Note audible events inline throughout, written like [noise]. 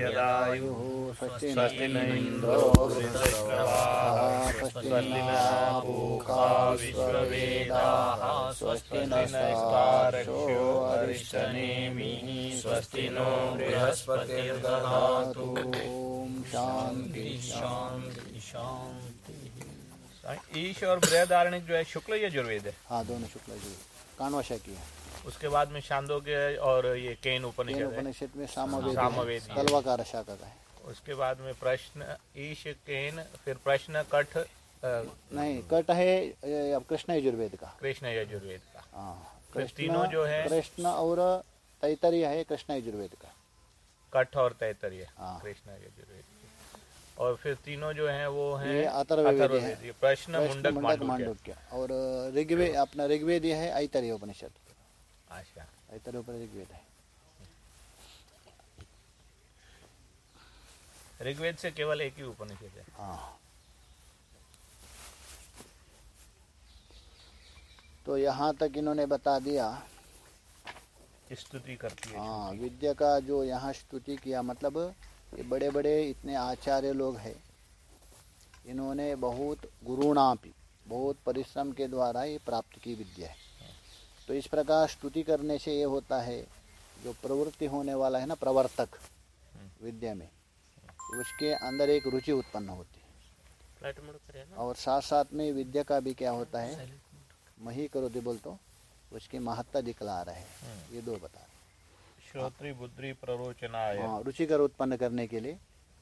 यदायुः स्वस्ति न इन्द्रो स्वस्ति न पूषा विश्ववेदाः स्वस्ति नस्तारक्षो अरिष्टनेमिः स्वस्ति नो बृहस्पतिर्दधातु। शांति शांति शांति ईश और बृहदारण्य जो है शुक्ल यजुर्वेद है हाँ दोनों शुक्ल जी कानवशा की है उसके बाद में के और ये केन उपनिषद है। उपनिषद में सामवेद सामवेद शाखा का है। उसके बाद में प्रश्न ईश केन फिर प्रश्न कठ नहीं कट है अब कृष्ण यजुर्वेद का। कृष्ण यजुर्वेद का। हाँ तीनों जो है- कृष्ण और तैतरीय है कृष्ण यजुर्वेद का। कठ और तैतरीय हाँ। कृष्ण यजुर्वेद और फिर तीनों जो हैं वो हैं। अथर्ववेदी, प्रश्न मुंडक मुंडक मांडुक्य। मांडुक्य। और ऋग्वेद अपना ऋग्वेद है ऐतरीय उपनिषद। ऋग्वेद है। ऋग्वेद से केवल एक ही उपनिषद है। हाँ। तो यहाँ तक इन्होंने बता दिया। स्तुति करती है। हाँ विद्या का जो यहाँ स्तुति किया मतलब ये बड़े बड़े इतने आचार्य लोग हैं। इन्होंने बहुत गुरुणापी बहुत परिश्रम के द्वारा ये प्राप्त की विद्या है। तो इस प्रकार स्तुति करने से ये होता है जो प्रवृत्ति होने वाला है ना प्रवर्तक विद्या में उसके अंदर एक रुचि उत्पन्न होती है। और साथ साथ में विद्या का भी क्या होता है मही करो दे बोल तो उसकी महत्ता दिखला रहे हैं। ये दो बता रहे श्रोत्री बुद्धि प्ररोचनाय। हाँ रुचिकर उत्पन्न करने के लिए।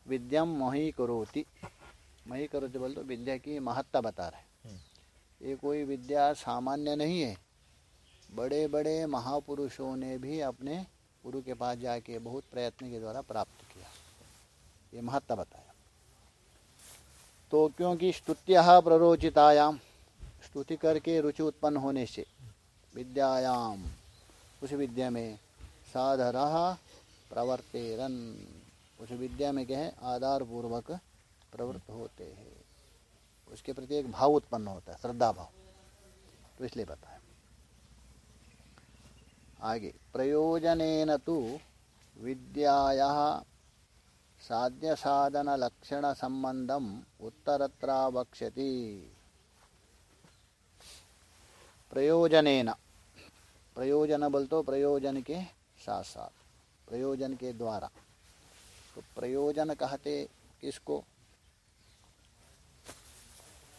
विद्यम मही करोति मही करोति बोल तो विद्या की महत्ता बता रहे ये कोई विद्या सामान्य नहीं है बड़े बड़े महापुरुषों ने भी अपने गुरु के पास जाके बहुत प्रयत्न के द्वारा प्राप्त किया। ये महत्ता बताया। तो क्योंकि स्तुत्य प्ररोचितायाम स्तुति करके रुचि उत्पन्न होने से विद्यायाम उस विद्या में साधर प्रवर्तेरन, उस विद्या में क्या है? आधार पूर्वक प्रवृत्त होते हैं। उसके प्रति एक भाव उत्पन्न होता है, श्रद्धा भाव। तो इसलिए बताया। आगे। प्रयोजन तो विद्याया साध्य साधन लक्षण संबंधम उत्तरत्र वक्ष्यति प्रयोजनेन। प्रयोजन बोल तो प्रयोजन के साथ साथ प्रयोजन के द्वारा। तो प्रयोजन कहते किसको?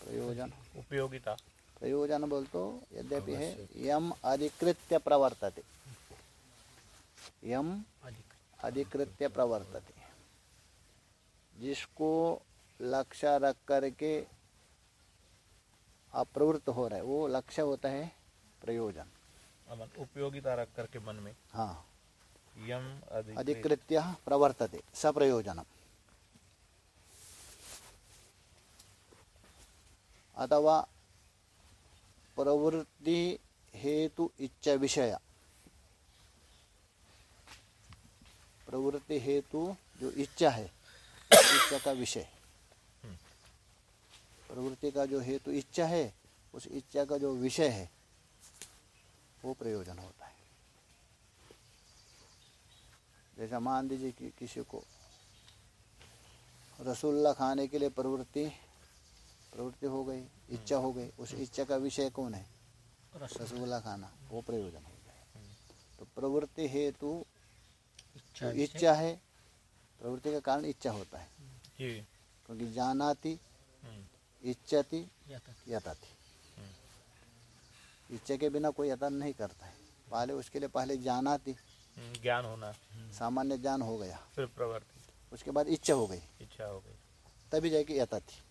प्रयोजन। उपयोगिता। प्रयोजन बोल तो यद्यपि है यम अधिकृत्य प्रवर्तते। यम अधिकृत्य प्रवर्तते। जिसको लक्ष्य रख करके अप्रवृत्त हो रहा है वो लक्ष्य होता है प्रयोजन। उपयोगिता रख करके मन में हाँ। यम अधिकृत अधिकृत्य प्रवर्तते सप्रयोजनम। अथवा प्रवृत्ति हेतु इच्छा विषय। प्रवृत्ति हेतु जो इच्छा है, इच्छा का विषय। प्रवृत्ति का जो हेतु इच्छा है, उस इच्छा का जो विषय है, वो प्रयोजन होता है। जैसा मान दीजिए कि किसी को रसुल्ला खाने के लिए प्रवृत्ति प्रवृत्ति हो गई इच्छा हो गई उस इच्छा का विषय कौन है? रसगुल्ला खाना वो प्रयोजन हो गया। तो प्रवृत्ति हेतु इच्छा है। प्रवृत्ति का कारण इच्छा होता है। क्योंकि जानाति हम्म, इच्छति यथाति। इच्छा के बिना कोई यथा नहीं करता है। पहले उसके लिए पहले जानाति हम्म, ज्ञान होना। सामान्य ज्ञान हो गया। फिर प्रवृत्ति। उसके बाद इच्छा हो गई। इच्छा हो गई। तभी जाके यथा थी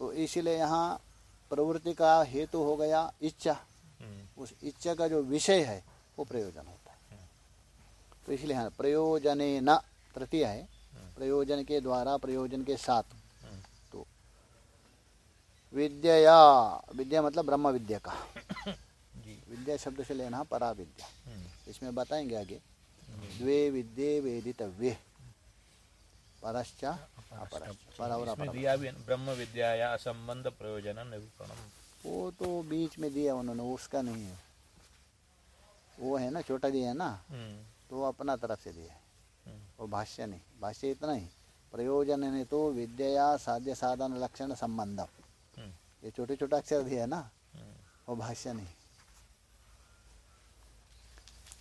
तो इसीलिए यहाँ प्रवृत्ति का हेतु हो गया इच्छा। हम्म, उस इच्छा का जो विषय है वो प्रयोजन होता है। तो इसलिए हाँ प्रयोजने न तृतीय है। प्रयोजन के द्वारा प्रयोजन के साथ। तो विद्या विद्या मतलब ब्रह्म विद्या का। विद्या शब्द से लेना परा विद्या हम्म, इसमें बताएँगे आगे। द्वे विद्ये वेदितव्ये। परश्च अपरश्च पर और अपर दिया भी ब्रह्म विद्या या असंबंध प्रयोजन निरूपणम। वो तो बीच में दिया उन्होंने उसका नहीं है। वो है ना छोटा दिया है ना? हम्म, तो अपना तरफ़ से दिया है। हम्म, वो भाष्य नहीं भाष्य इतना ही। प्रयोजन ने तो विद्या साध्य साधन लक्षण संबंधम। हम्म, ये छोटे छोटे अक्षर दिया है ना? हम्म, वो भाष्य नहीं।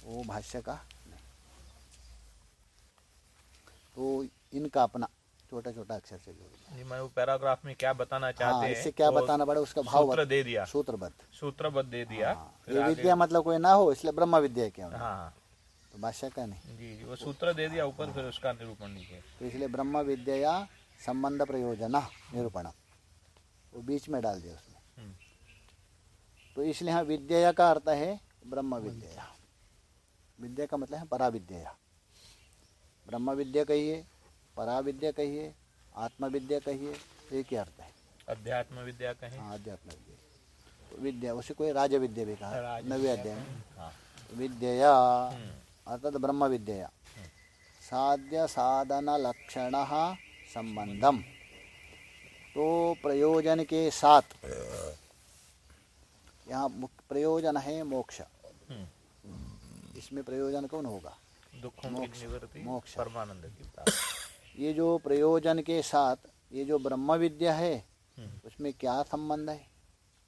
वो भाष्य का तो इनका अपना छोटा छोटा अक्षर से जोड़ जी मैं वो पैराग्राफ में क्या बताना हाँ चाहते हैं इससे क्या बताना पड़ा उसका भाव सूत्र दे दिया। सूत्रबद्ध। सूत्रबद्ध दे दिया। हाँ, ये विद्या मतलब कोई ना हो इसलिए ब्रह्म विद्या क्यों हाँ। तो भाष्य का नहीं। जी जी वो सूत्र दे दिया ऊपर फिर उसका निरूपण नीचे तो इसलिए ब्रह्म विद्या या संबंध प्रयोजन निरूपण। वो बीच में डाल दिया उसने। हम्म, तो इसलिए हाँ विद्या का अर्थ है ब्रह्म विद्या। विद्या का मतलब है परा विद्या ब्रह्म विद्या कहिए परा विद्या कहिए आत्म विद्या कहिए एक ही अर्थ है? अध्यात्म विद्या कहें। हाँ अध्यात्म विद्या तो विद्या उसे कोई राज विद्या भी कहा नवे अध्याय में। हाँ। विद्यया हम्म, अर्थात ब्रह्म विद्यया साध्य साधन लक्षण संबंधम। तो प्रयोजन के साथ यहाँ प्रयोजन है मोक्ष। हम्म, इसमें प्रयोजन कौन होगा? दुखों की निवृत्ति मोक्ष। परमानंद की प्राप्ति। ये जो प्रयोजन के साथ ये जो ब्रह्म विद्या है हम्म, उसमें क्या संबंध है?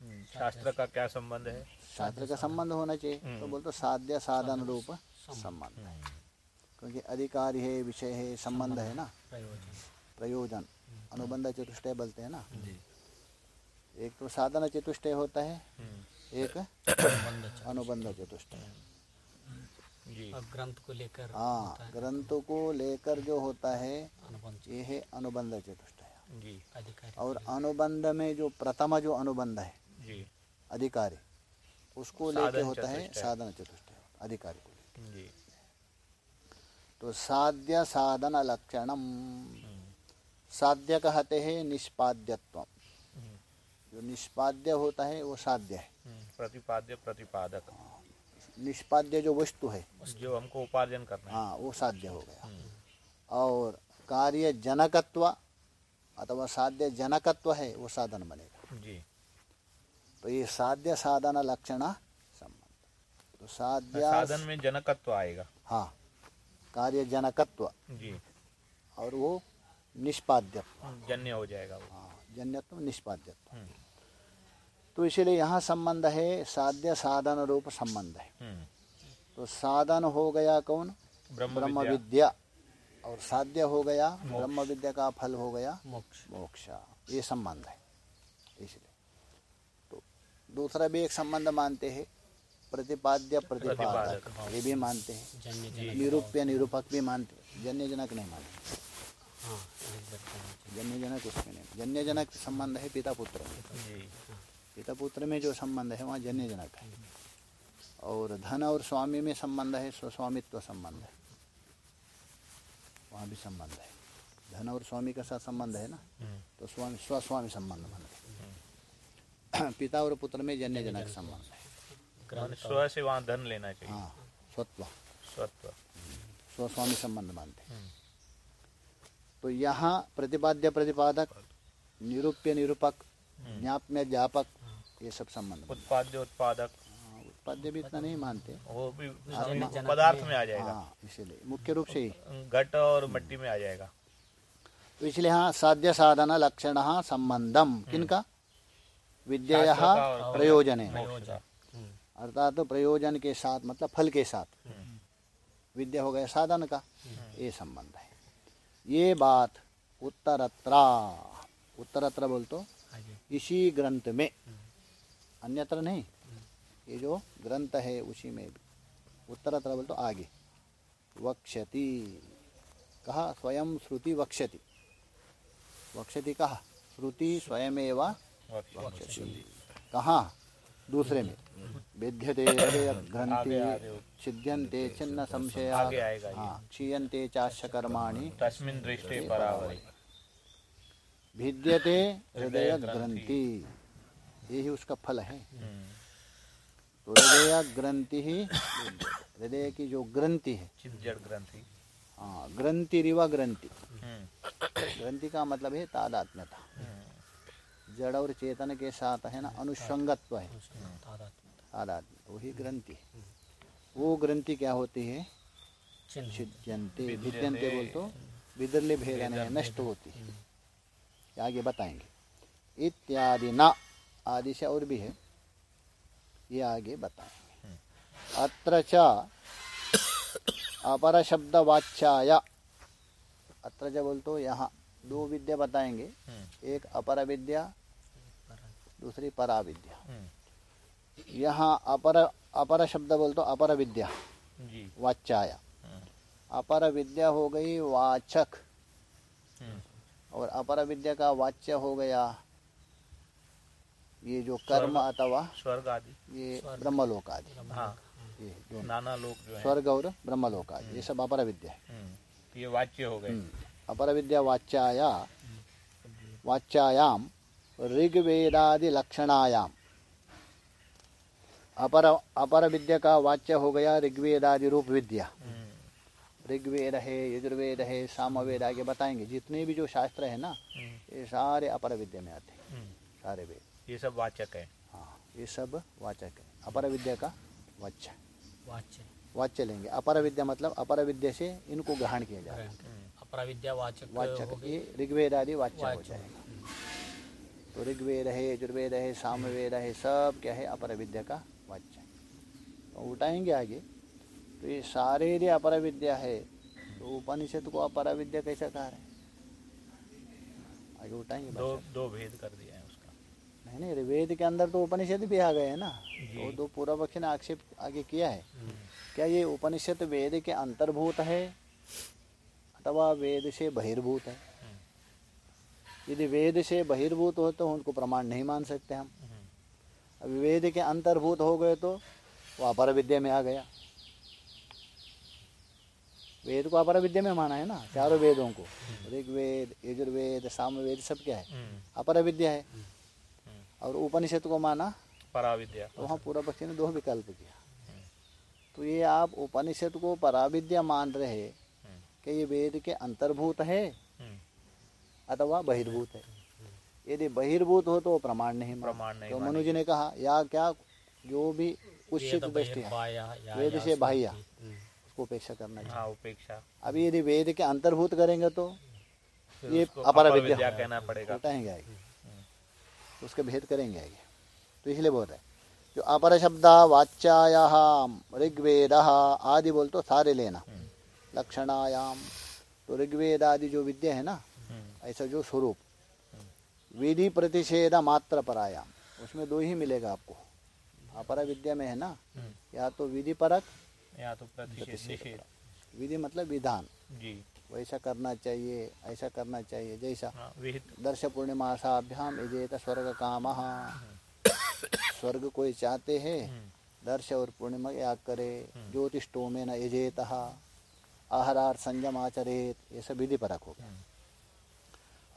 हम्म, शास्त्र का क्या संबंध है? शास्त्र का संबंध होना चाहिए। तो हम्म। बोलते साध्य साधन रूप संबंध। क्योंकि अधिकारी है विषय है संबंध है ना? प्रयोजन। प्रयोजन। अनुबंध चतुष्टय बोलते हैं ना? एक तो साधन चतुष्टय होता है एक। अनुबंध चतुष्टय। और ग्रंथ को लेकर हाँ है। ग्रंथों को लेकर जो होता है अनुबंध ये है अनुबंध चतुष्टय। जी। अधिकारी और अनुबंध में जो प्रथम जो अनुबंध है जी। अधिकारी उसको लेके साधन होता है साधन चतुष्टय अधिकारी को लेके। जी। तो साध्य साधन लक्षणम। हम्म, साध्य कहते हैं निष्पाद्यत्व हम्म, जो निष्पाद्य होता है वो साध्य है। हम्म, प्रतिपाद्य प्रतिपादक। निष्पाद्य जो वस्तु है जो हमको उपार्जन करना है। हाँ वो साध्य हो गया। हम्म, और कार्य जनकत्व अथवा साध्य जनकत्व है वो साधन बनेगा। जी। तो ये साध्य साधन लक्षण संबंध। तो साध्य साधन में जनकत्व आएगा। हाँ कार्य जनकत्व। जी। और वो निष्पाद्यत्व। जन्य हो जाएगा वो। हाँ जन्यत्व निष्पाद्यत्व। हम्म, तो इसीलिए यहाँ संबंध है साध्य साधन रूप संबंध है। हम्म, तो साधन हो गया कौन? ब्रह्म ब्रह्म विद्या विद्या और साध्य हो गया ब्रह्म विद्या का फल हो गया मोक्ष। मोक्ष। ये संबंध है इसलिए। तो दूसरा भी एक संबंध मानते हैं प्रतिपाद्य प्रतिपादक। प्रतिपादक, ये भी मानते हैं। निरूप्य निरूपक भी मानते हैं। जन्य जनक नहीं मानते। हाँ। जन्य जनक। उसमें नहीं। जन्य जनक संबंध है पिता पुत्र पिता पुत्र में जो संबंध है वहाँ जन्य जनक है। और धन और स्वामी में संबंध है स्वस्वामित्व संबंध है। वहाँ भी संबंध है। धन और स्वामी के साथ संबंध है ना? हम्म, तो स्वामी स्वस्वामी संबंध बनते पिता और पुत्र में जन्य जनक संबंध है। माने स्व से वहाँ धन लेना चाहिए। हाँ स्वत्व। स्वत्व। स्वस्वामी संबंध मानते हैं हम्म, तो यहाँ प्रतिपाद्य प्रतिपादक निरूप्य निरूपक हम्म। ज्ञाप्य ज्ञापक ये सब संबंध उत्पाद्य उत्पादक। हैं। हाँ, उत्पाद्य भी इतना नहीं मानते। वो भी पदार्थ में- आ जाएगा। हाँ इसीलिए मुख्य रूप से ही। घट और मिट्टी में आ जाएगा। तो इसलिए हाँ साध्य साधन लक्षण संबंधम। किनका? विद्या प्रयोजन। है हम्म, अर्थात तो प्रयोजन के साथ मतलब फल के साथ। हम्म, विद्या हो गया साधन का। ये संबंध है। ये बात उत्तरत्रा। उत्तरत्र बोल तो इसी ग्रंथ में। अन्यत्र नहीं। ये जो ग्रंथ है उसी में भी। उत्तरत्र बोल तो आगे। वक्षति। कहा? स्वयं श्रुति वक्षति। वक्षति कहा? श्रुति स्वयमेव वक्षति। कहाँ? दूसरे में। विद्यते ग्रंथि। छिद्यन्ते छिन्न संशय। हाँ क्षीयन्ते चाश्य कर्माणि। तस्मिन दृष्टि परावरी भिद्यते हृदय ग्रंथि यही उसका फल है। हम्म, तो हृदय ग्रंथि ही हृदय की जो ग्रंथि है। ग्रंथि। हाँ ग्रंथि रिवा ग्रंथि। हम्म, ग्रंथि का मतलब है तादात्म्यता। हम्म, जड़ और चेतन के साथ है ना अनुषंगत्व है। तादात्म्य वही ग्रंथि है। वो ग्रंथि क्या होती है? छिद्यंते। भिद्यंते बोल तो विदर्ले भेदन है नष्ट होती है। आगे बताएँगे। इत्यादि न आदि से और भी है। ये आगे बताएँगे। अत्र च अपर शब्द वाच्याय अत्र च बोल तो यहाँ दो विद्या बताएँगे। हम्म, एक अपर विद्या दूसरी परा विद्या हम्म, यहाँ अपर अपर शब्द बोल तो अपर विद्या वाच्याय। हम्म, अपर विद्या हो गई वाचक। हम्म, और अपर विद्या का वाच्य हो गया ये जो कर्म अथवा स्वर्ग आदि। ये। ब्रह्मलोक आदि। हाँ। ये नाना लोक जो स्वर्ग और ब्रह्मलोक आदि ये सब अपर विद्या है। हम्म, ये वाच्य हो गए। हम्म। अपर विद्या वाच्याया वाच्यायाम ऋग्वेदादि लक्षणायाम अपर अपर विद्या का वाच्य हो गया ऋग्वेदादि रूप विद्या हम्म, ऋग्वेद है यजुर्वेद है सामवेद आगे बताएँगे। जितने भी जो शास्त्र है ना हम्म, ये सारे अपर विद्या में आते हैं। हम्म, सारे वेद। ये सब वाचक है। हाँ ये सब वाचक है। अपर विद्या का वाच्य। वाच्य। वाच्य लेंगे। अपर विद्या मतलब अपर विद्या से इनको ग्रहण किया जाए अपरा विद्या वाचक वाचक ये ऋग्वेद आदि वाच्य हो जाएगा। तो ऋग्वेद है यजुर्वेद है सामवेद है सब क्या है अपर विद्या का वाच्य तो उठाएँगे आगे। तो ये सारे यदि अपर विद्या है तो उपनिषद को अपर विद्या कैसे कहा है? आगे उठाएँगे दो दो भेद कर दिया। है उसका नहीं नहीं वेद के अंदर तो उपनिषद भी आ गए हैं ना? तो दो पूर्व पक्ष ने आक्षेप आगे किया है। हम्म, क्या ये उपनिषद वेद के अंतर्भूत है? अथवा वेद से बहिर्भूत है? यदि वेद से बहिर्भूत हो तो उनको प्रमाण नहीं मान सकते हम। हम्म, अब वेद के अंतर्भूत हो गए तो वो अपर विद्या में आ गया। वेद को अपर विद्या में माना है ना? चारों वेदों को। ऋग्वेद यजुर्वेद सामवेद सब क्या है? हम्म, अपर विद्या है। और उपनिषद को माना पराविद्या। तो वहाँ पूर्व पक्षी ने दो विकल्प किया। तो ये आप उपनिषद को पराविद्या मान रहे कि ये वेद के अंतर्भूत है अथवा बहिर्भूत है। यदि बहिर्भूत हो तो वो प्रमाण नहीं प्रमाण नहीं तो मानेगा। मनु। जी ने कहा या क्या जो भी उचित वेद दृष्टि है वेद से बाह्य उसको उपेक्षा करना चाहिए। हाँ उपेक्षा। अभी यदि वेद के अंतर्भूत करेंगे तो ये अपर विद्या कहना पड़ेगा। तो उसके भेद करेंगे आगे। तो इसलिए बोल रहे जो अपर शब्द वाच्याया ऋग्वेद आदि बोल तो सारे लेना। हम्म, लक्षणायाम। तो ऋग्वेद आदि जो विद्या है ना हम्म, ऐसा जो स्वरूप। विधि प्रतिषेध मात्र परायाम। उसमें दो ही मिलेगा आपको। अपर विद्या में है ना हम्म, या तो विधि परक या तो प्रतिषेध। विधि मतलब विधान। जी। वैसा करना चाहिए ऐसा करना चाहिए जैसा। हाँ दर्श पूर्णिमासाभ्याम यजेत स्वर्ग काम। स्वर्ग कोई चाहते हैं हम्म, दर्श और पूर्णिमा याग करे। ज्योतिषो में न यजेत आहार संयम आचरेत ये सब विधि परक हो गया। हम्म,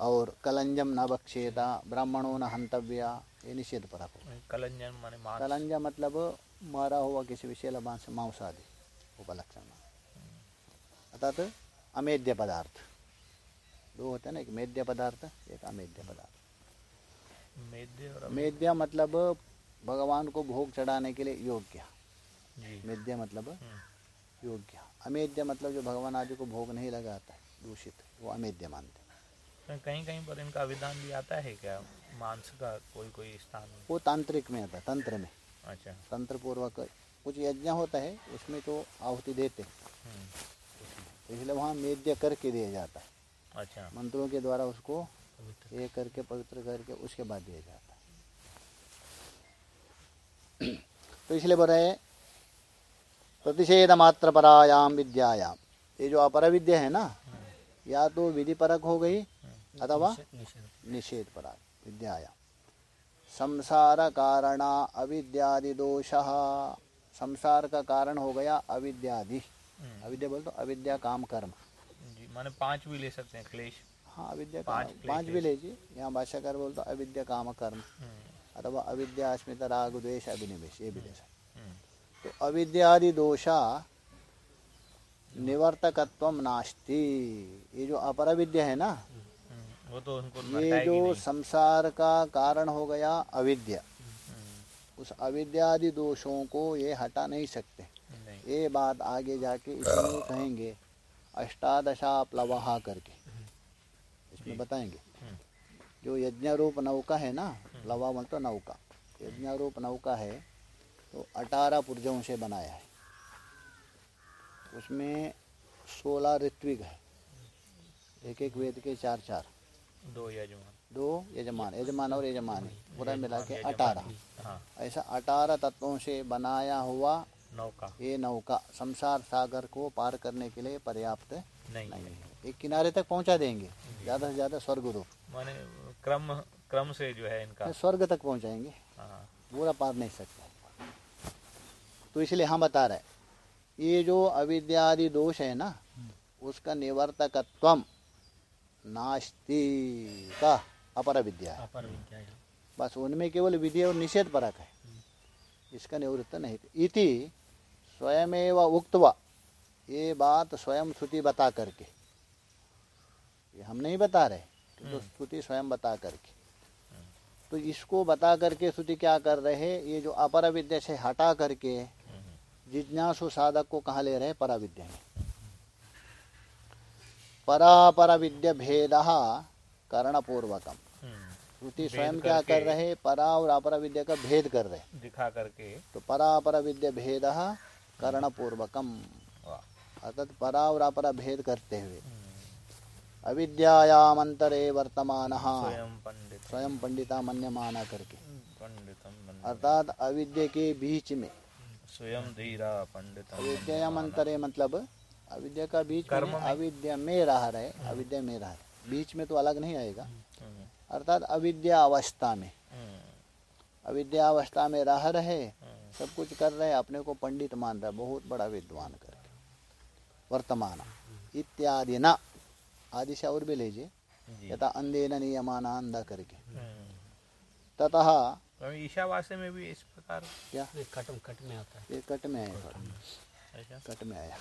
और कलंजम न बक्षेता ब्राह्मणों न हंतव्या ये निषेध परक हो माने मांस। कलंज मतलब मारा हुआ किसी विषय मांस मांस आदि उपलक्षण अर्थात अमेद्य पदार्थ। दो होते हैं ना एक मेद्य पदार्थ एक अमेद्य पदार्थ। मेद्य और मेद्य मतलब भगवान को भोग चढ़ाने के लिए योग्य। मेद्य मतलब हम्म, योग्य। अमेद्य मतलब जो भगवान आदि को भोग नहीं लगाता है दूषित वो अमेद्य मानते हैं। कहीं कहीं पर इनका विधान भी आता है क्या? मांस का कोई कोई स्थान? वो तांत्रिक में आता है तंत्र में। अच्छा। तंत्र पूर्वक कुछ यज्ञ होता है उसमें तो आहुति देते इसलिए वहाँ मेद्य करके दिया जाता है। अच्छा। मंत्रों के द्वारा उसको ये करके पवित्र करके उसके बाद दिया जाता है। तो इसलिए बोल रहे हैं, प्रतिषेध मात्र परायाम विद्यायाम। ये जो अपर विद्या है ना या तो विधि परक हो गई अथवा निषेध- पराग विद्यायाम। संसार कारणा अविद्यादि दोष। संसार का कारण हो गया अविद्यादि। अविद्या बोल तो अविद्या काम कर्म। जी माने पाँच भी ले सकते हैं क्लेश। हाँ अविद्या पाँच काम पाँच भी लीजिए यहाँ भाष्यकार बोलते अविद्या काम कर्म। हम्म, अथवा अविद्या अस्मिता राग द्वेष अभिनिवेश ये भी ले सकते हम्म, तो अविद्यादि दोषा निवर्तकत्व नास्ति। ये जो अपर अविद्या है ना हम्म, वो तो उनको ये जो संसार का कारण हो गया अविद्या। हम्म, उस अविद्यादि दोषों को ये हटा नहीं सकते। ये बात आगे जाके इसमें कहेंगे अष्टादशा प्लवाहा करके। इसमें बताएँगे। हम्म। जो यज्ञ रूप नौका है ना प्लवा मतलब तो नौका। यज्ञ रूप नौका है तो अठारह पुर्जों से बनाया है। उसमें सोलह ऋत्विक है। एक एक वेद के चार चार दो यजमान। दो यजमान यजमान और यजमानी पूरा मिला के अठारह। हाँ। ऐसा अठारह तत्वों से बनाया हुआ नौका। ये नौका संसार सागर को पार करने के लिए पर्याप्त नहीं नहीं है। एक किनारे तक पहुँचा देंगे। ज़्यादा से ज़्यादा स्वर्ग रूप माने क्रम क्रम से जो है इनका। स्वर्ग तक पहुंचाएँगे। हाँ। पूरा पार नहीं सकते। तो इसलिए हम बता रहे ये जो अविद्यादि दोष है ना उसका निवर्तकत्व नास्ति का अपर विद्या बस उनमें केवल विधि और निषेध परक है। इसका निवृत्त नहीं इति स्वयमेव उक्तवा ये बात स्वयं श्रुति बता करके। ये हम नहीं बता रहे किंतु श्रुति स्वयं बता करके। तो इसको बता करके श्रुति क्या कर रहे ये जो अपर विद्या से हटा करके जिज्ञासु साधक को कहाँ ले रहे परा विद्या में। परापर विद्या भेद करणपूर्वकम। हम्म, श्रुति स्वयं क्या कर रहे परा और अपर विद्या का भेद कर रहे। दिखा करके। तो परा अपर विद्या भेद करणपूर्वकम। पूर्वकम अर्थात परा और अपर भेद करते हुए। हम्म, अविद्यायामंतरे वर्तमान। स्वयं पंडिता। स्वयं माना करके। पंडितम अर्थात अविद्या के बीच में। स्वयं धीरा पंडितम अविद्यामंतरे मतलब अविद्या का बीच में। अविद्या में रह रहे अविद्या में रह रहे। बीच में तो अलग नहीं आएगा। हम्म, अर्थात अविद्या अवस्था में हम्म, अविद्या अवस्था में रह रहे हम्म, सब कुछ कर रहे अपने को पंडित मान रहे बहुत बड़ा विद्वान करके। वर्तमान इत्यादि न आदि से और भी लीजिए यथा अंधे न नियमाना अंधा करके। हम्म, ततः तो ईशावास्य में भी इस प्रकार क्या? कट कट में आता है। ये कट में आया। कट में। आया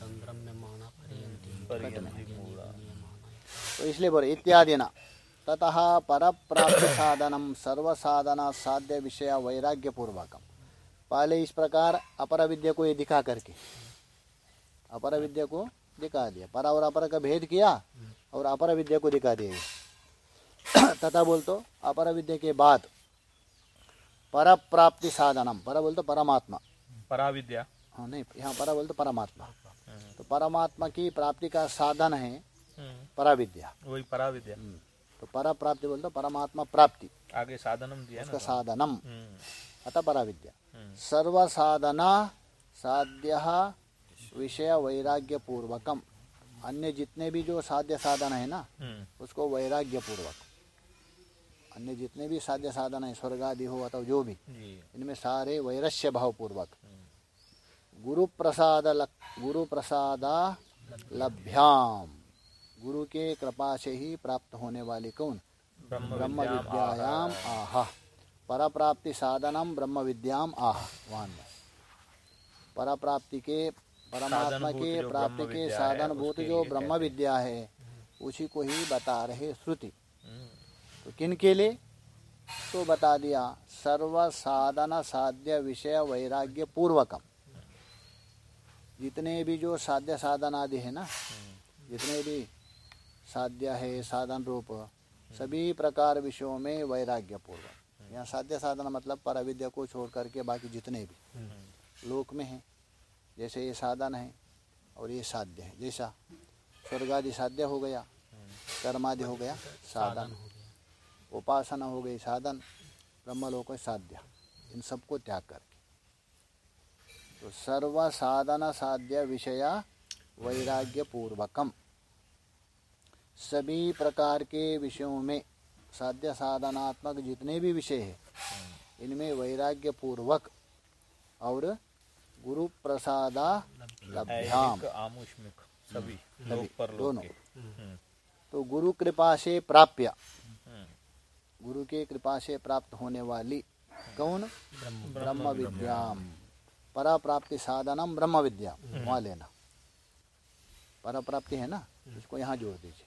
तंद्रम में माना पर्यंती परियंति मूला तो इसलिए बोले इत्यादि न। ततः पर प्राप्ति साधनम सर्व साधना साध्य विषय वैराग्य पूर्वकम पहले इस प्रकार अपर विद्या को ये दिखा करके। अपर विद्या को दिखा दिया। पर और अपर का भेद किया और अपर विद्या को दिखा दिया। तथा बोल तो अपर विद्या के बाद पर प्राप्ति साधनम पर बोल तो परमात्मा। पराविद्या। हाँ नहीं यहाँ पर बोल तो परमात्मा। हम्म, तो परमात्मा की प्राप्ति का साधन है हम्म, पराविद्या। वही पराविद्या। हम्म। तो पर प्राप्ति बोलते परमात्मा प्राप्ति। आगे साधनम दिया उसका साधनम। हम्म, अतः पराविद्या। हम्म, सर्व साधना साध्य विषय वैराग्य पूर्वकम अन्य जितने भी जो साध्य साधन है ना हम्म, उसको वैराग्य पूर्वक अन्य जितने भी साध्य साधन है स्वर्ग आदि हो अथवा जो भी इनमें सारे वैरस्य भाव पूर्वक गुरु प्रसाद गुरु प्रसादा लभ्याम। गुरु के कृपा से ही प्राप्त होने वाली कौन? ब्रह्म विद्यायाम आह। पर प्राप्ति साधनम ब्रह्म विद्याम आह। वहाँ में पर प्राप्ति के परमात्मा के प्राप्ति के साधन भूत जो ब्रह्म विद्या है उसी को ही बता रहे श्रुति। हम्म, तो किन के लिए? तो बता दिया सर्व साधन साध्य विषय वैराग्य पूर्वकम। जितने भी जो साध्य साधन आदि है ना हम्म, जितने भी साध्य है, साधन रूप। सभी प्रकार विषयों में वैराग्य पूर्वक यहाँ साध्य साधन मतलब पर अविद्या को छोड़ करके बाकी जितने भी लोक में हैं, जैसे ये साधन है और ये साध्य है। जैसा स्वर्ग आदि साध्य हो गया, कर्मादि हो गया, साधन। उपासना हो गई, साधन। ब्रह्मलोक साध्य। इन सबको त्याग करके। तो सर्व साधन साध्य विषय वैराग्य पूर्वकम सभी प्रकार के विषयों में साध्य साधनात्मक जितने भी विषय है इनमें वैराग्य पूर्वक और गुरु प्रसादा लभ्याम आमुष्मिक सभी सभी, पर लोक दोनों। हम्म, तो गुरु कृपा से प्राप्य। हम्म, गुरु के कृपा से प्राप्त होने वाली कौन? ब्रह्म ब्रह्म विद्याम। परा प्राप्ति साधनम ब्रह्म विद्या वहाँ लेना। परा प्राप्ति है ना? इसको यहाँ जोड़ दीजिए।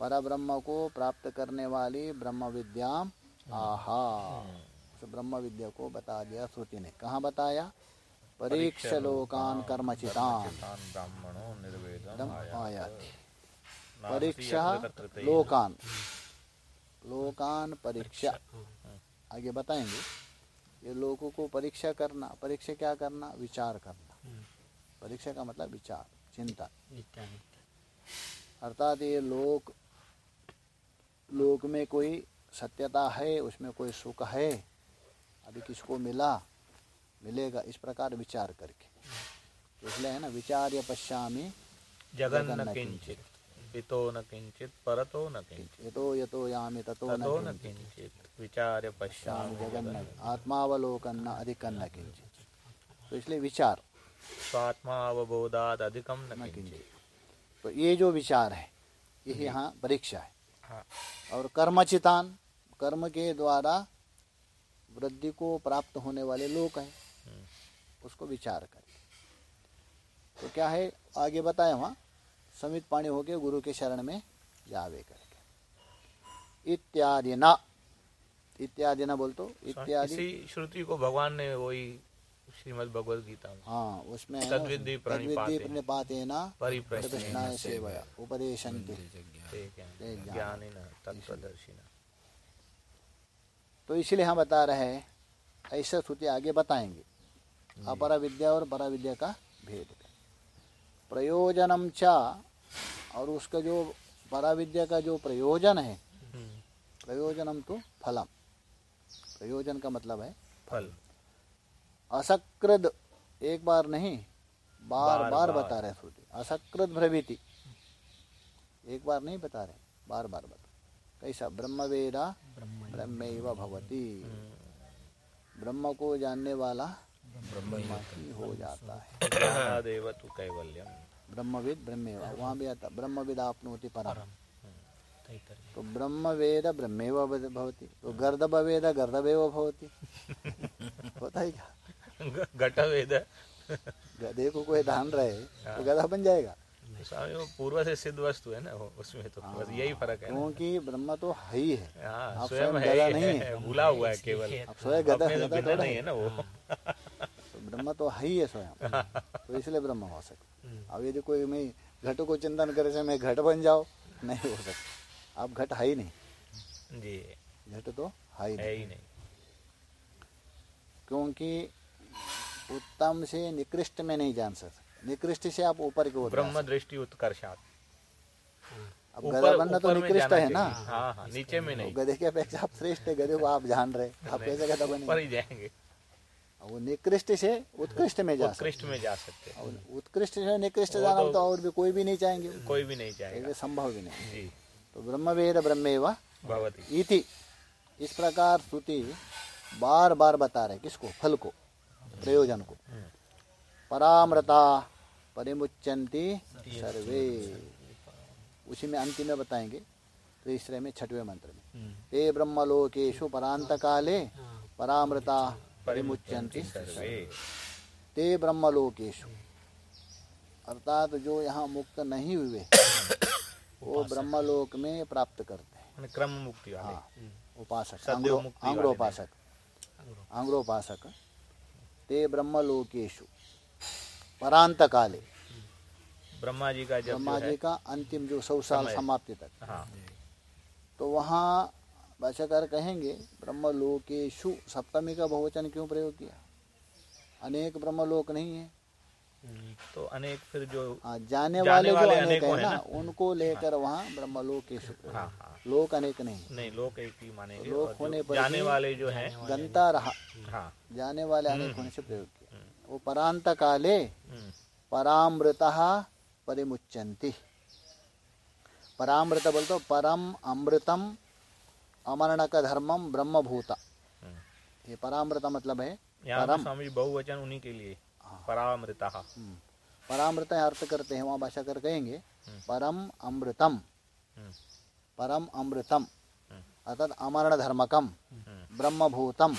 पर ब्रह्म को प्राप्त करने वाली ब्रह्म विद्याम आहा। उस ब्रह्म विद्या को बता दिया श्रुति ने। कहा बताया? परीक्ष लोकान कर्मचितान। ब्राह्मणो आयाति। परीक्षा लोकान। लोकान परीक्षा। आगे बताएँगे। ये लोगों को परीक्षा करना परीक्षा क्या करना? विचार करना। परीक्षा का मतलब विचार चिंता। अर्थात ये लोक लोक में कोई सत्यता है उसमें कोई सुख है? अभी किसको मिला? मिलेगा इस प्रकार विचार करके। तो इसलिए है ना विचार या पश्यामी जगन जगन न किंचित पितो न किंचित परतो न किंचित। यतो यतो यामी ततो न किंचित। विचार्य पश्यामि जगन न आत्मावलोकन न अधिकन न किंचित। तो इसलिए विचार। अधिकम न किंचित। तो ये जो विचार है ये यहाँ परीक्षा हाँ। और कर्मचितान कर्म के द्वारा वृद्धि को प्राप्त होने वाले लोग हैं। हम्म, उसको विचार करें। तो क्या है? आगे बताया वहाँ। समित पाणी होके गुरु के शरण में जावे करके। इत्यादि ना। इत्यादि ना बोल तो इत्यादि। श्रुति को भगवान ने वही श्रीमद् भगवद गीता में हाँ उसमें है ना, तद्विद्धि प्रणिपाते। न सेवया उपदेशन्ति। तो इसलिए हम बता रहे हैं ऐसा श्रुति आगे बताएँगे। अपरा विद्या और परा विद्या का भेद। प्रयोजनम चा और उसका जो परा विद्या का जो प्रयोजन है हम्म, प्रयोजनम तो फलम। प्रयोजन का मतलब है फल। असकृत एक बार नहीं बार बार- बार, बार। बता रहे श्रुति असकृत भ्रमिति एक बार नहीं बता रहे बार बार बता। कैसा? ब्रह्म वेदा ब्रह्म भवती। ब्रह्म को जानने वाला ब्रह्म ही हो जाता है। कैवल्यम। ब्रह्मविद ब्रह्मेव। वहाँ भी आता ब्रह्मविद आपनोति परम। परम। तो ब्रह्म वेद ब्रह्मेव भव- भवति। तो गर्दभ वेद गर्दभेव भवति। [laughs] होता है क्या? घट वेद गधे को कोई धान रहे तो गधा बन जाएगा। स्वामी वो पूर्व से सिद्ध वस्तु है ना उसमें तो बस यही फ़र्क है क्योंकि ब्रह्म तो है ही है। हाँ आप स्वयं है नहीं है भूला हुआ है केवल। स्वयं गधा गधा नहीं है है। ना वो। तो ब्रह्म तो है ही है स्वयं। तो इसलिए ब्रह्म हो सकता अब यदि कोई मैं घट को चिंतन करे से मैं घट बन जाओ नहीं हो सकता। अब घट है ही नहीं। जी। घट तो है ही है ही नहीं। क्योंकि उत्तम से निकृष्ट में नहीं जान सकते। निकृष्ट से आप ऊपर की ओर ब्रह्म दृष्टि उत्कर्षात। अब गधा बनना तो निकृष्ट है ना। हाँ हाँ नीचे में नहीं। गधे के अपेक्षा आप श्रेष्ठ है गधे को आप जान रहे आप कैसे गधा बने ही जाएँगे। वो निकृष्ट से उत्कृष्ट में जा सकते उत्कृष्ट में जा सकते हैं। उत्कृष्ट से निकृष्ट जाना तो- तो और भी कोई भी नहीं चाहेंगे। कोई भी नहीं चाहेगा। संभव भी नहीं। तो ब्रह्मवेद ब्रह्मेव भवती। इति। इस प्रकार श्रुति बार बार बता रहे किसको? फल को। प्रयोजन को। परामृता परिमुच्यंती सर्वे। उसी में अंतिम में बताएँगे तीसरे में छठवें मंत्र में। ते ब्रह्मलोकेशु परांत काले परामृता परिमुच्यंती सर्वे। ते ब्रह्मलोकेशु अर्थात जो यहाँ मुक्त नहीं हुए [coughs] वो ब्रह्मलोक में प्राप्त करते हैं। क्रम मुक्ति हाँ उपासक आंग्रोपासक आंग्रोपासक ते ब्रह्मलोकेशु परांत काले ब्रह्मा जी का ब्रह्मा जी का अंतिम जो सौ साल समाप्ति तक। हाँ। तो वहाँ भाषाकार कहेंगे ब्रह्मलोकेशु सप्तमी का बहुवचन क्यों प्रयोग किया? अनेक ब्रह्मलोक नहीं है। तो अनेक फिर जो हाँ, जाने जाने वाले जो वाले अनेक है ना ना। उनको लेकर वहाँ ब्रह्मलोकेशु प्रयोग। हाँ। हाँ लोक अनेक नहीं नहीं लोग एक ही मानेंगे लोक होने पर जाने वाले जो हैं। गंता रहा। हाँ। जाने वाले अनेक होने से प्रयोग किया। वो परांत काले हम्म, परामृत परिमुच्यंती परामृत बोल तो परम अमृतम अमरणक धर्मम ब्रह्मभूता। हम्म। ये परामृत मतलब है परम। स्वामी बहुवचन उन्हीं के लिए हाँ। परामृता। हम्म। परामृत अर्थ करते हैं वहाँ भाषा कर कहेंगे। परम अमृतम। हम्म, परम अमृतम। हम्म, अर्थात अमरण धर्मकम हम्म, ब्रह्मभूतम।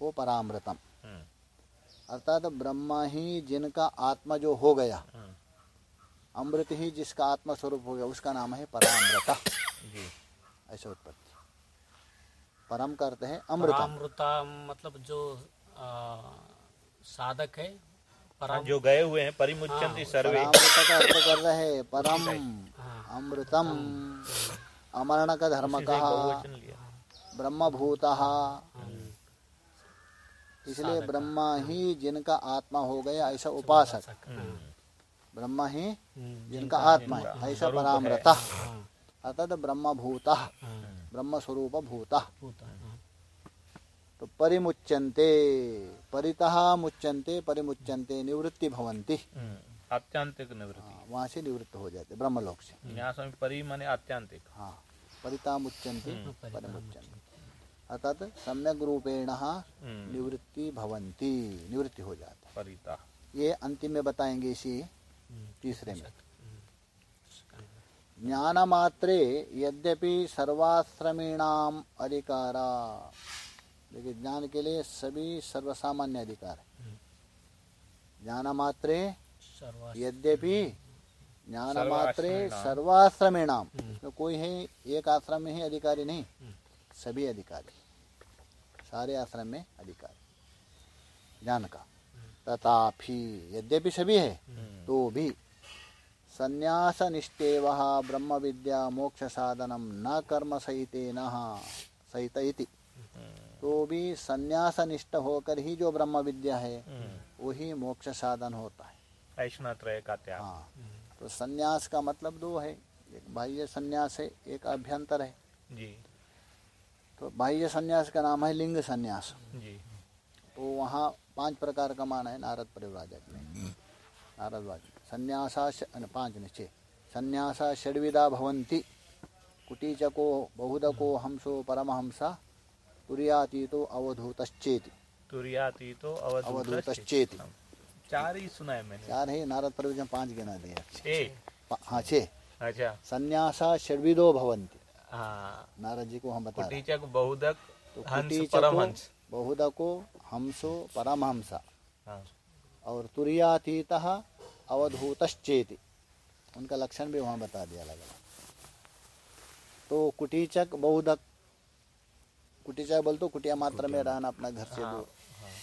वो परामृतम। हम्म, अर्थात ब्रह्म ही जिनका आत्मा जो हो गया हम्म, अमृत ही जिसका आत्मा स्वरूप हो गया उसका नाम है परामृता। जी। ऐसा उत्पत्ति। परम करते हैं अमृतम। अमृता मतलब जो आ, साधक है हाँ, परम जो गए हुए हैं परिमुच्यंती सर्वे। परामृत का अर्थ कर रहे हैं? परम हाँ। अमृतम अमरण का धर्म कहा बहुवचन लिया। इसलिए ब्रह्मा ही जिनका आत्मा हो गया ऐसा उपासक। ब्रह्मा ही जिनका आत्मा है ऐसा परामृत। हाँ, अर्थात ब्रह्मभूत हाँ, ब्रह्म स्वरूप भूत। भूत, हाँ, तो परिमुच्यन्ते परितः मुच्यन्ते परिमुच्यन्ते निवृत्ति भवन्ति। हम्म, आत्यांतिक निवृत्ति। हाँ, वहाँ से निवृत्त हो जाते ब्रह्मलोक से। यहाँ समय परि माने आत्यांतिक। हाँ परिता मुच्यन्ते परितः परिमुच्यन्ते। अर्थात सम्यक रूपेण हम्म, निवृत्ति भवन्ति निवृत्ति हो जाता। परिता। ये अंतिम में बताएँगे इसी हम्म, तीसरे में। हम्म, ज्ञान मात्रे यद्यपि सर्वाश्रमीणाम अधिकारा। देखिए ज्ञान के लिए सभी सर्वसामान्य अधिकार है। ज्ञान मात्रे यद्यपि ज्ञान मात्रे सर्वाश्रमीणाम। हम्म। इसमें कोई है एक आश्रम में ही अधिकारी नहीं हम्म। सभी अधिकारी। सारे आश्रम में अधिकारी। ज्ञान का। तथापि यद्यपि सभी है हम्म, तो भी संन्यास निष्ठेव ब्रह्म विद्या मोक्ष साधनम न कर्म सहित न सहित तो भी संन्यास निष्ठ होकर ही जो ब्रह्म विद्या है हम्म, वही मोक्ष साधन होता है। ऐष्णा का त्याग हाँ। तो संन्यास का मतलब दो है एक बाह्य संन्यास है एक अभ्यंतर है। जी। तो बाह्य संन्यास का नाम है लिंग संन्यास। जी। तो वहाँ पाँच प्रकार का मान है नारद परिव्राजक में। नारद वाक्य संन्यासा पाँच निश्चय संन्यासा षड्विधा भवन्ति कुटीचको बहुधको हंसो परमहंसा तुर्यातीतो अवधूतश्चेति। तुरियातीतो अवधूत अवधूतश्चेति। चार ही सुना है मैंने। चार है नारद में पाँच गिना दिया छः। हाँ छः। अच्छा। संन्यासा भवन्ति। हाँ। नारद जी को हम बता रहे। कुटीचक बहुधक तो परमहंस। बहुधको हंसो परमहंसा। हाँ। और तुरियातीत अवधूतश्चेति। उनका लक्षण भी वहाँ बता दिया अलग तो कुटीचक बहुधक कुटीचक बोल तो कुटिया मात्रा में रहना अपना घर से दूर।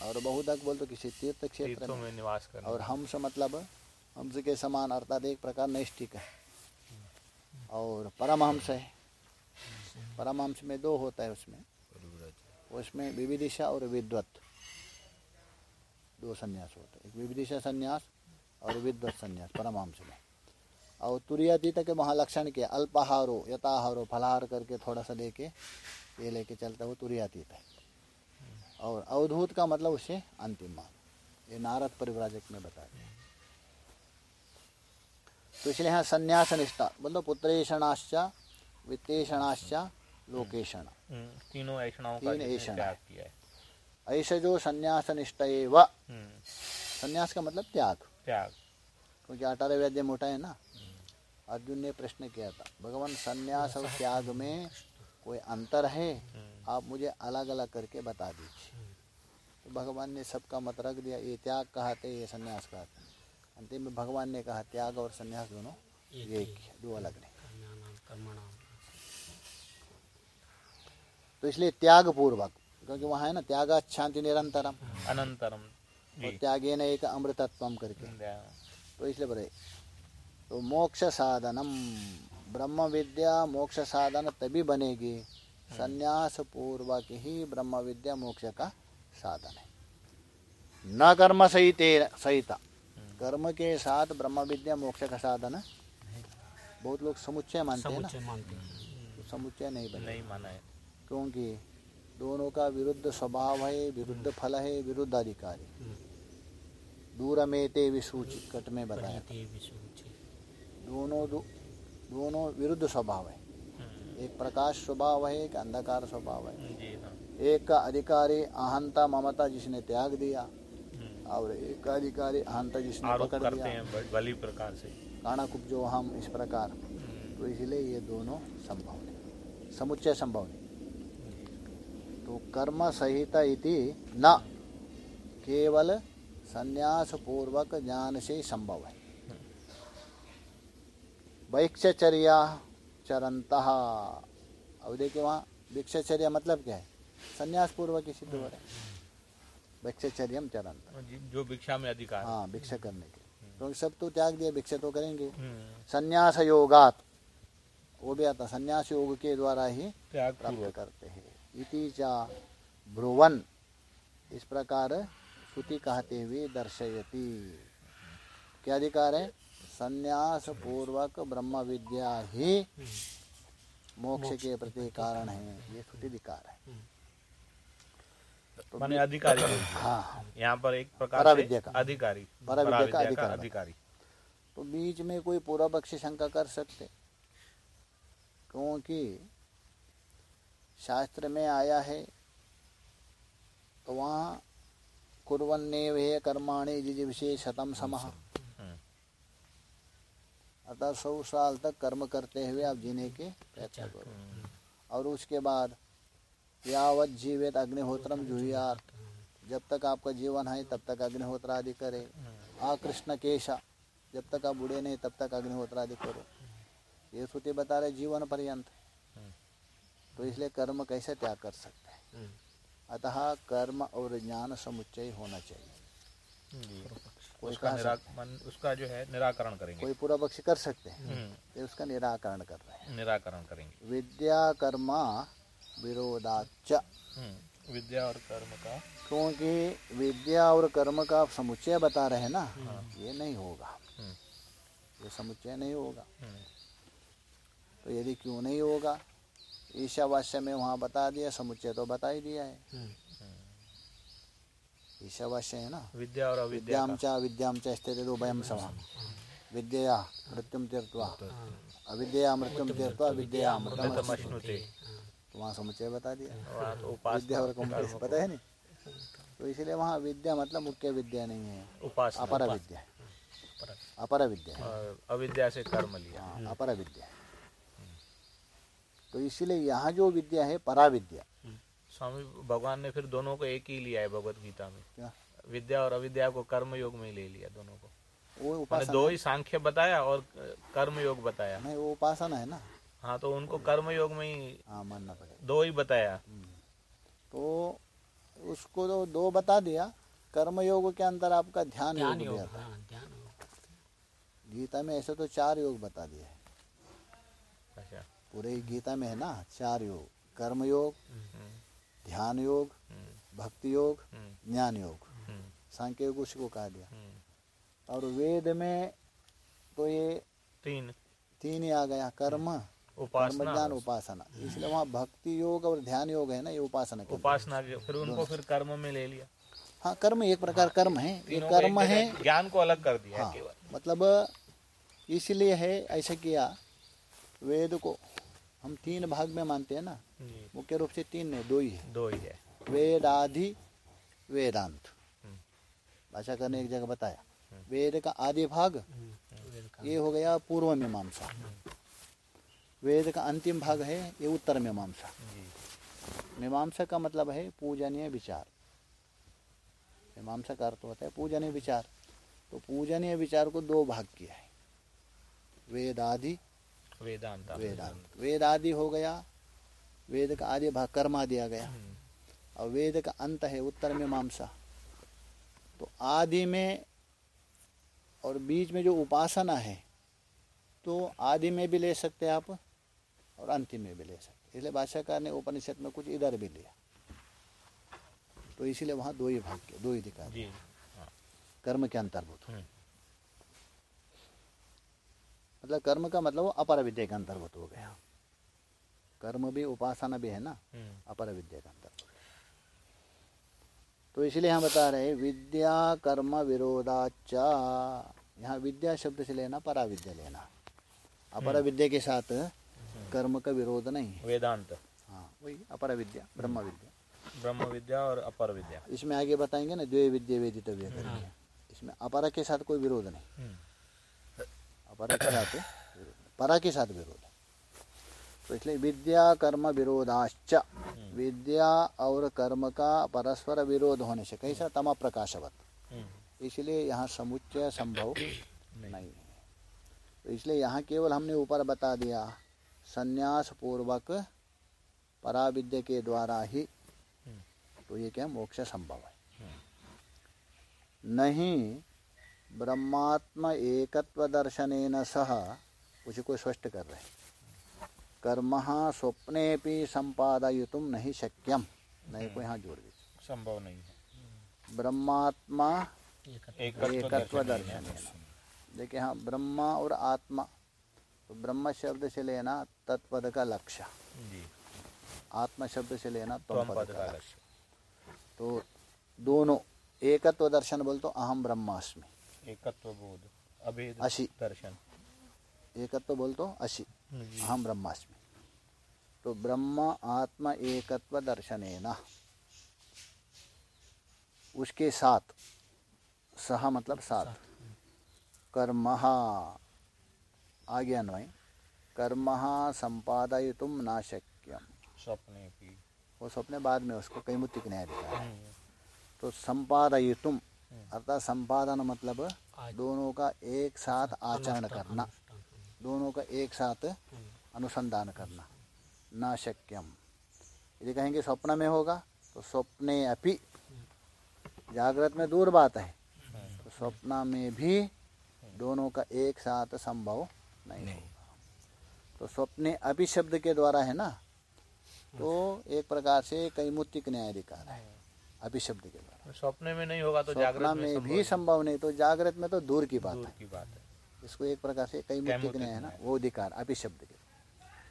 और बहुधक बोल तो किसी तीर्थ क्षेत्र में। निवास करना। और हंस मतलब हंस के समान अर्थात एक प्रकार नैष्टिक है। और परमहंस है। परमहंस में दो होता है उसमें। उसमें विविदिशा और विद्वत। दो संन्यास होते हैं। एक विविदिशा संन्यास और विद्वत संन्यास परमहंस में। और तुरियातीत के वहाँ लक्षण किया अल्पाहारो यथाहारो फलाहार करके थोड़ा सा लेके ये लेके चलता है वो तुरियातीत है। और अवधूत का मतलब उसे अंतिम मान। ये नारद परिव्राजक में बता दिया तो इसलिए यहाँ संन्यास निष्ठा बोलो पुत्रेषणाश्च वित्तेषणाश्च लोकेशण हम्म, तीनों ऐषणाओं तीन ऐषण ऐसे जो संन्यास निष्ठा हम्म, संन्यास का मतलब त्याग। त्याग। क्योंकि अठारह अध्याय मोटा है ना। अर्जुन ने प्रश्न किया था भगवान संन्यास और त्याग में कोई अंतर है आप मुझे अलग अलग करके बता दीजिए। तो भगवान ने सबका मत रख दिया ये त्याग कहते ये संन्यास कहते। अंतिम में भगवान ने कहा त्याग और संन्यास दोनों एक ही दो अलग नहीं। तो इसलिए त्याग पूर्वक क्योंकि वहाँ है ना त्याग शांति निरंतरम। अनंतरम और त्यागे न एक अमृतत्वम करके। तो इसलिए बोले तो मोक्ष साधनम। ब्रह्म विद्या मोक्ष साधन तभी बनेगी। संन्यास पूर्वक ही ब्रह्म विद्या मोक्ष का साधन है। न कर्म सहित सहिता। कर्म के साथ ब्रह्म विद्या मोक्ष का साधन बहुत लोग समुच्चय मानते हैं ना। समुच्चय तो समुच्चय नहीं बने नहीं माना है। क्योंकि दोनों का विरुद्ध स्वभाव है विरुद्ध फल है विरुद्ध अधिकारी हम्म, दूर में ते विसूचि कट में बताया। दोनों दो, दोनों विरुद्ध स्वभाव है। हम्म, एक प्रकाश स्वभाव है एक अंधकार स्वभाव है। हाँ। एक का अधिकारी अहंता ममता जिसने त्याग दिया हम्म, और एक का अधिकारी अहंता जिसने पकड़ दिया हैं भली प्रकार से। काणाकुप जो हम इस प्रकार। हम्म, तो इसलिए ये दोनों संभव नहीं। समुच्चय संभव नहीं। तो कर्म संहिता इति न। केवल संन्यास पूर्वक ज्ञान से संभव है। वैक्षचर्या चरंत। अब देखिए वहाँ भिक्षचर्या मतलब क्या है? संन्यास पूर्वक ही सिद्ध हो रहा है। भिक्षचर्यम चरण जो भिक्षा में अधिकार हाँ। भिक्षा करने के लिए। तो सब तो त्याग दिया भिक्षा तो करेंगे। हम्म, संन्यास योगात वो भी आता संन्यास योग के द्वारा ही त्याग प्राप्त करते हैं। इति चा ब्रुवन इस प्रकार श्रुति कहते हुए दर्शयति। क्या अधिकार है? संन्यास पूर्वक ब्रह्म विद्या ही मोक्ष। के प्रति कारण है ये श्रुति अधिकार है। तो माने अधिकारी [coughs] हाँ यहाँ पर एक प्रकार पराविद्या से का। अधिकारी। पराविद्या का अधिकारी तो बीच में कोई पूरा पक्षी शंका कर सकते। क्योंकि शास्त्र में आया है तो वहाँ कुरन्ने वे कर्माणि जिज विशेष शतम समः अतः सौ साल तक कर्म करते हुए आप जीने के प्रयत्न करो। और उसके बाद यावत जीवित अग्निहोत्रम जुहियात जब तक आपका जीवन है तब तक अग्निहोत्र आदि करे। आ कृष्ण केशा जब तक आप बूढ़े नहीं तब तक अग्निहोत्र आदि करो। ये श्रुति बता रहे जीवन पर्यंत। तो इसलिए कर्म कैसे त्याग कर सकते हैं? अतः कर्म और ज्ञान समुच्चय होना चाहिए। उसका कहा निरा मन उसका जो है निराकरण करेंगे। कोई पूरा पक्ष कर सकते हैं। हम्म, तो उसका निराकरण कर रहे हैं। निराकरण करेंगे। विद्या कर्मा विरोधाच हम्म, विद्या और कर्म का। क्योंकि विद्या और कर्म का आप समुच्चय बता रहे हैं ना ये नहीं होगा। हम्म, ये समुच्चय नहीं होगा। हम्म, तो यदि क्यों नहीं होगा? ईशावास्य में वहाँ बता दिया समुच्चय तो बता ही दिया है। ईशावास्य है ना विद्या और अविद्या विद्याम च विद्याम च स्थित उभयम समा विद्यया मृत्युम तीर्थवा अविद्या मृत्युम तीर्थवा विद्या का अमृतम मश्नुते तो वहाँ समुच्चय बता दिया। विद्या और कर्म पता है नहीं? तो इसलिए वहाँ विद्या मतलब मुख्य विद्या नहीं है। उपासना अपर विद्या अपर विद्या अविद्या से कर्म लिया। हाँ, अपर विद्या तो इसीलिए यहाँ जो विद्या है परा विद्या स्वामी भगवान ने फिर दोनों को एक ही लिया है भगवत गीता में। क्या? विद्या और अविद्या को कर्म योग में ले लिया दोनों को। वो उपासना दो ही सांख्य बताया और कर्म योग बताया। नहीं वो उपासना है ना? हाँ तो उनको कर्म योग में ही हाँ मानना पड़ेगा। दो ही बताया। तो उसको तो दो बता दिया। कर्म योग के अंदर आपका ध्यान ध्यान योग योग हाँ ध्यान योग। गीता में ऐसे तो चार योग बता दिए हैं। अच्छा। पूरे गीता में है ना? चार योग। कर्म योग हम्म, ध्यान योग हम्म, भक्ति योग हम्म, ज्ञान योग हम्म, सांख्य योग उसी को कहा हम्म। और वेद में तो ये तीन। तीन ही आ गया कर्म उपासना। ज्ञान उपासना। इसलिए वहाँ भक्ति योग और ध्यान योग है ना ये उपासना उपासना फिर उनको फिर कर्म में ले लिया। हाँ कर्म एक प्रकार हाँ, कर्म है ये कर्म है। ज्ञान को अलग कर दिया हाँ केवल। मतलब इसलिए है ऐसा किया वेद को हम तीन भाग में मानते हैं ना। मुख्य रूप से तीन नहीं दो ही है। दो ही है। वेद आदि वेदांत। हम्म, भाषा करने एक जगह बताया। वेद का आदि भाग ये हो गया पूर्व मीमांसा। वेद का अंतिम भाग है ये उत्तर मीमांसा। जी। मीमांसा का मतलब है पूजनीय विचार। मीमांसा का अर्थ होता है पूजनीय विचार। तो पूजनीय विचार को दो भाग किया है। वेदादि वेदांत। वेदांत। वेद आदि हो गया वेद का आदि भाग कर्म आ गया। हम्म, और वेद का अंत है उत्तर मीमांसा तो आदि में और बीच में जो उपासना है तो आदि में भी ले सकते हैं आप और अंतिम में भी ले सकते इसलिए भाष्यकार ने उपनिषद में कुछ इधर भी लिया। तो इसीलिए वहाँ दो ही भाग किए दो ही दिखा हाँ, कर्म के अंतर्भूत। हम्म, मतलब कर्म का मतलब वो अपर विद्या के अंतर्गत हो गया। कर्म भी उपासना भी है ना हम्म, अपर विद्या का अंतर्गत। तो इसलिए हम बता रहे विद्या कर्म विरोधाचा यहाँ विद्या शब्द से लेना परा विद्या लेना। अपर विद्या के साथ कर्म का विरोध नहीं वेदांत। हाँ वही अपर विद्या ब्रह्म विद्या। ब्रह्म विद्या और अपर विद्या। इसमें आगे बताएँगे ना द्वे विद्या वेदितव्य करके। इसमें अपर के साथ कोई विरोध नहीं। हम्म, अपर के साथ विरोध परा के साथ विरोध है। तो इसलिए विद्या कर्म विरोधाश्च। विद्या और कर्म का परस्पर विरोध होने से कैसा तमा प्रकाशवत। हम्म, इसलिए यहाँ समुच्चय संभव नहीं। है। तो इसलिए यहाँ केवल हमने ऊपर बता दिया संन्यास पूर्वक पराविद्या के द्वारा ही हम्म, तो ये क्या मोक्ष संभव है। नहीं ब्रह्मात्म एकत्व दर्शनेन सह उसी को स्पष्ट कर रहे कर्म स्वप्ने भी संपादयुतुम नहीं शक्यम। नहीं को यहाँ जोड़ दीजिए। संभव नहीं है। ब्रह्मात्मा एकत्व दर्शन दर्शन देखिए हाँ ब्रह्मा और आत्मा तो ब्रह्म शब्द से लेना तत्पद का लक्ष्य। आत्मा शब्द से लेना तम पद का लक्ष्य। तो दोनों एकत्व दर्शन बोल तो अहम ब्रह्मास्मि। एकत्व बोध अभेद अशी। दर्शन। एकत्व बोल तो अशी। जी। अहम ब्रह्मास्मि। तो ब्रह्म आत्मा एकत्व दर्शनेना। उसके साथ। सह मतलब साथ। कर्म आगे अन्वय। कर्म संपादयुतुम ना शक्यम। स्वप्ने वो स्वप्ने बाद में उसको कई मुत्तिक न्याय दिखा है। हम्म, तो संपादयुतुम अर्थात संपादन मतलब दोनों का एक साथ आचरण करना। दोनों का एक साथ अनुसंधान करना। ना शक्यम। यदि कहेंगे स्वप्न में होगा तो स्वप्ने अपि जागृत में दूर बात है। तो स्वप्न में भी दोनों का एक साथ संभव नहीं होगा। तो स्वप्ने अपि शब्द के द्वारा है ना? तो एक प्रकार से कैमुत्तिक न्यायाधिकार है। अपि शब्द के द्वारा। स्वप्ने में नहीं होगा तो जागृत में में भी संभव नहीं तो जागृत में तो दूर की बात दूर है। की बात है। इसको एक प्रकार से कई मुक्ति है ना वो अधिकार अपि शब्द के।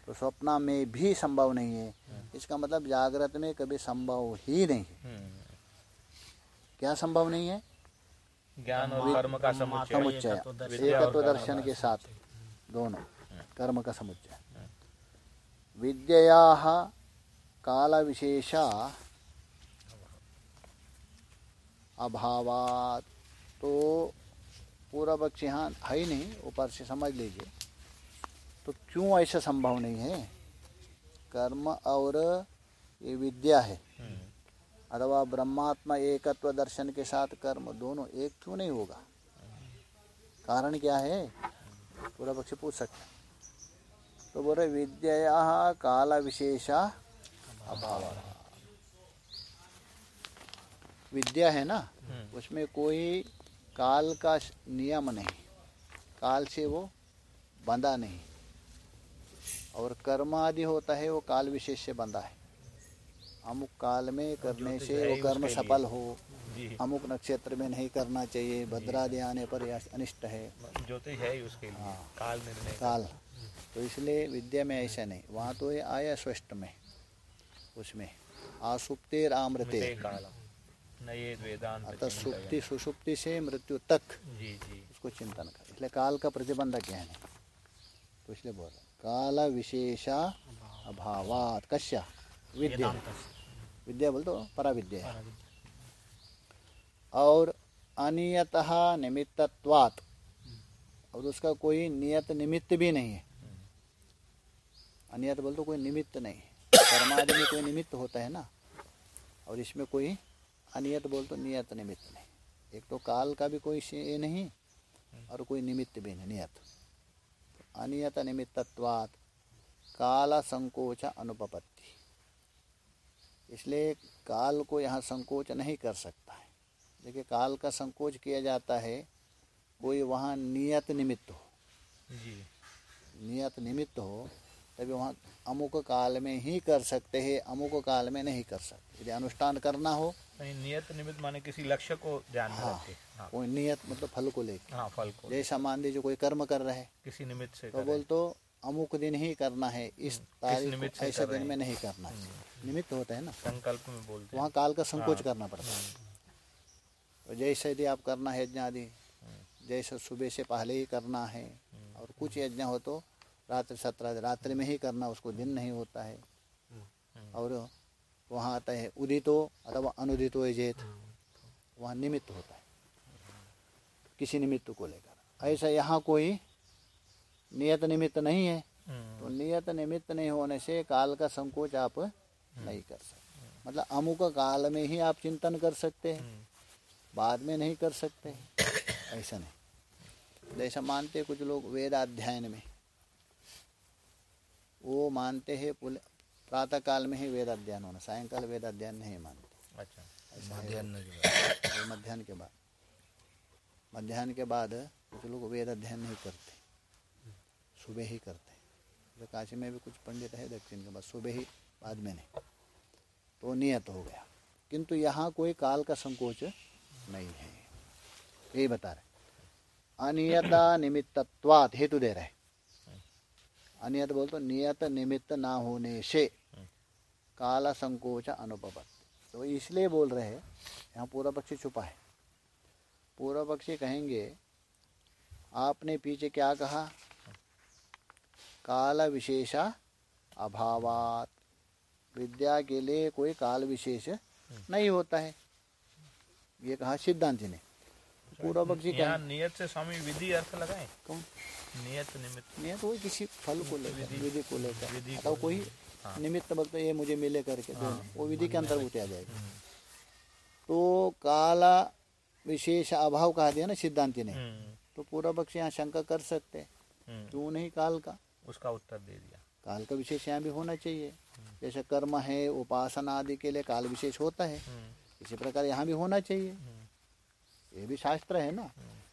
तो स्वप्न में भी संभव नहीं है। इसका मतलब जागृत में कभी संभव ही नहीं है। हम्म, क्या संभव नहीं है? ज्ञान और कर्म का समुच्चय। एकत्व दर्शन के साथ। दोनों। कर्म का समुच्चय। विद्या काल विशेषा अभावात। तो पूरा पक्ष यहाँ है ही नहीं ऊपर से समझ लीजिए। तो क्यों ऐसा संभव नहीं है? कर्म और ये विद्या है। हम्म, अथवा ब्रह्मात्मा एकत्व दर्शन के साथ कर्म दोनों एक क्यों नहीं होगा? कारण क्या है? पूरा पक्ष पूछ सकते तो बोल विद्या काल विशेषा अभाव विद्या है ना हम्म, उसमें कोई काल का नियम नहीं। काल से वो बंधा नहीं। और कर्म आदि होता है वो काल विशेष से बंधा है। अमुक काल में करने से वो कर्म सफल हो। अमुक नक्षत्र में नहीं करना चाहिए भद्रादि आने पर अनिष्ट है। ज्योतिष है उसके लिए। हाँ। काल निर्णय। काल। तो इसलिए विद्या में ऐसा नहीं। वहाँ तो ये आया स्पष्ट में उसमें। आसुप्तेर मिते वेदांत अर्थात सुप्ति सुषुप्ति से मृत्यु तक जी जी। उसको चिंतन कर। इसलिए काल का प्रतिबंधक है। तो इसलिए बोल रहे काल विशेषा अभावात कश्या विद्या। विद्या बोल तो परा विद्या है और अनियतः निमित्तत्वात्। और उसका कोई नियत निमित्त भी नहीं है। अनियत बोल तो कोई निमित्त नहीं है। कर्मादि में कोई निमित्त होता है ना? और इसमें कोई अनियत बोल तो नियत निमित्त नहीं। एक तो काल का भी कोई ये नहीं और कोई निमित्त भी नहीं नियत। अनियत निमित्तत्वात् काल संकोच अनुपपत्ति। इसलिए काल को यहाँ संकोच नहीं कर सकता है। देखिए काल का संकोच किया जाता है कोई वहाँ नियत निमित्त हो। जी। नियत निमित्त हो तभी वहाँ अमुक काल में ही कर सकते हैं अमुक काल में नहीं कर सकते। यदि अनुष्ठान करना हो नहीं नियत निमित्त माने किसी लक्ष्य को ध्यान में हाँ रखे हाँ। कोई नियत मतलब फल को लेकर हाँ फल को जैसा मान लीजिए कोई कर्म कर रहा है किसी निमित्त से तो बोल तो अमुक दिन ही करना है इस तारीख निमित्त ऐसे दिन में नहीं करना है। निमित्त होता है ना। संकल्प में बोलते वहाँ काल का संकोच हाँ। करना पड़ता है। तो जैसे यदि आप करना है यज्ञ आदि जैसे सुबह से पहले ही करना है और कुछ यज्ञ हो तो रात्रि सत्रह रात्रि में ही करना उसको दिन नहीं होता है। और वहाँ आता है उदितो अथवा अनुदितो जेत। वहाँ निमित्त होता है। किसी निमित्त को लेकर। ऐसा यहाँ कोई नियत निमित्त नहीं है। हम्म, तो नियत निमित्त नहीं होने से काल का संकोच आप नहीं कर सकते। मतलब अमुक काल में ही आप चिंतन कर सकते हैं। बाद में नहीं कर सकते। ऐसा नहीं। जैसा मानते कुछ लोग वेद अध्ययन में वो मानते हैं प्रातः काल में ही वेद अध्ययन होना सायंकाल वेद अध्ययन नहीं मानते। अच्छा। ऐसा है। के बाद। मध्यान्ह के बाद। कुछ लोग वेद अध्ययन नहीं करते। सुबह ही करते जैसे काशी में भी कुछ पंडित है दक्षिण के बाद सुबह ही बाद में नहीं। तो नियत हो गया। किंतु यहाँ कोई काल का संकोच नहीं है। यही बता रहे अनियता निमित्तत्वात हेतु दे रहे अनियत बोल तो नियत निमित्त ना होने से। काला संकोच अनुपवत तो इसलिए बोल रहे हैं यहाँ पूरा पक्षी छुपा है। पूर्व पक्षी कहेंगे आपने पीछे क्या कहा? काल विशेषा अभावात। विद्या के लिए कोई काल विशेष नहीं होता है। ये कहा सिद्धांति ने। पूर्व पक्षी यहाँ कहें। नियत से स्वामी विधि अर्थ लगाए? कौन? नियत निमित्त। नहीं तो वही किसी फल को लेकर विधि- को लेकर। कोई। निमित्त बोलते ये मुझे मिले करके दोनों वो विधि के अंतर्भूत आ जाएगा। हम्म, तो काला विशेष अभाव कहा दिया ना सिद्धांति ने हम्म, तो पूर्व पक्ष यहाँ शंका कर सकते हम्म, क्यों नहीं काल का? उसका उत्तर दे दिया। काल का विशेष यहाँ भी होना चाहिए। जैसे कर्म है उपासना आदि के लिए काल विशेष होता है। इसी प्रकार यहाँ भी होना चाहिए। ये भी शास्त्र है ना।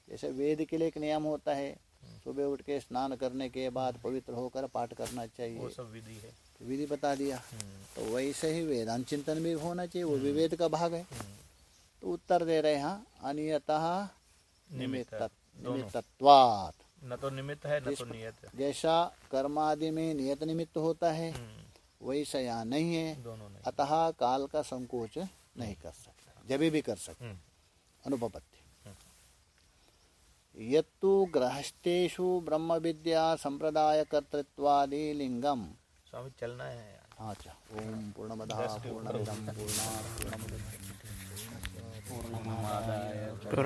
जैसे वेद के लिए एक नियम होता है सुबह उठ के स्नान करने के बाद पवित्र होकर पाठ करना चाहिए। वो सब विधि है। तो विधि बता दिया। हम्म, तो वैसे ही वेदांत चिंतन भी होना चाहिए वो भी वेद का भाग है। हम्म, तो उत्तर दे रहे हैं अनियतः निमित्त, निमित्तत्वात्। न तो निमित्त है न तो नियत है। जैसा कर्म आदि में नियत निमित्त होता है हम्म, वैसा यहाँ नहीं है। अतः काल का संकोच नहीं कर सकता जब भी कर सकते। हम्म, अनुपपत्ति। यत्तु गृहस्थेषु ब्रह्म विद्या संप्रदाय कर्तृत्वादि लिंगम। स्वामी चलना है यार। अच्छा ओम पूर्णमदः पूर्णमिदं पूर्णात् पूर्णमुदच्यते पूर्ण